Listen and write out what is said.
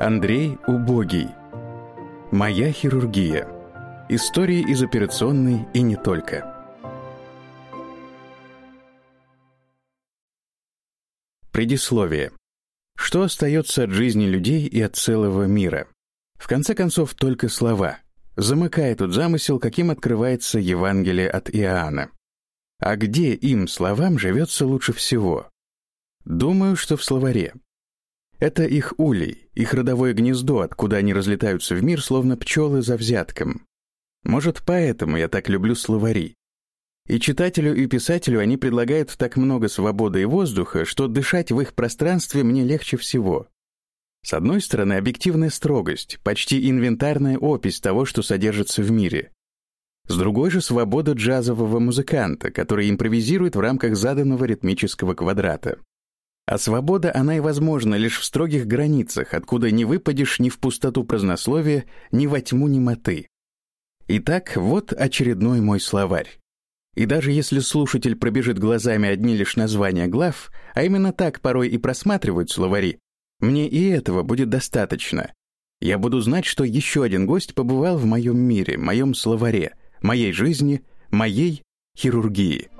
Андрей Убогий. Моя хирургия. Истории из операционной и не только. Предисловие. Что остается от жизни людей и от целого мира? В конце концов, только слова. Замыкая тут замысел, каким открывается Евангелие от Иоанна. А где им, словам, живется лучше всего? Думаю, что в словаре. Это их улей, их родовое гнездо, откуда они разлетаются в мир, словно пчелы за взятком. Может, поэтому я так люблю словари. И читателю, и писателю они предлагают так много свободы и воздуха, что дышать в их пространстве мне легче всего. С одной стороны, объективная строгость, почти инвентарная опись того, что содержится в мире. С другой же, свобода джазового музыканта, который импровизирует в рамках заданного ритмического квадрата. А свобода, она и возможна лишь в строгих границах, откуда не выпадешь ни в пустоту празднословия, ни во тьму немоты. Итак, вот очередной мой словарь. И даже если слушатель пробежит глазами одни лишь названия глав, а именно так порой и просматривают словари, мне и этого будет достаточно. Я буду знать, что еще один гость побывал в моем мире, моем словаре, моей жизни, моей хирургии.